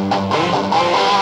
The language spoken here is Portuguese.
I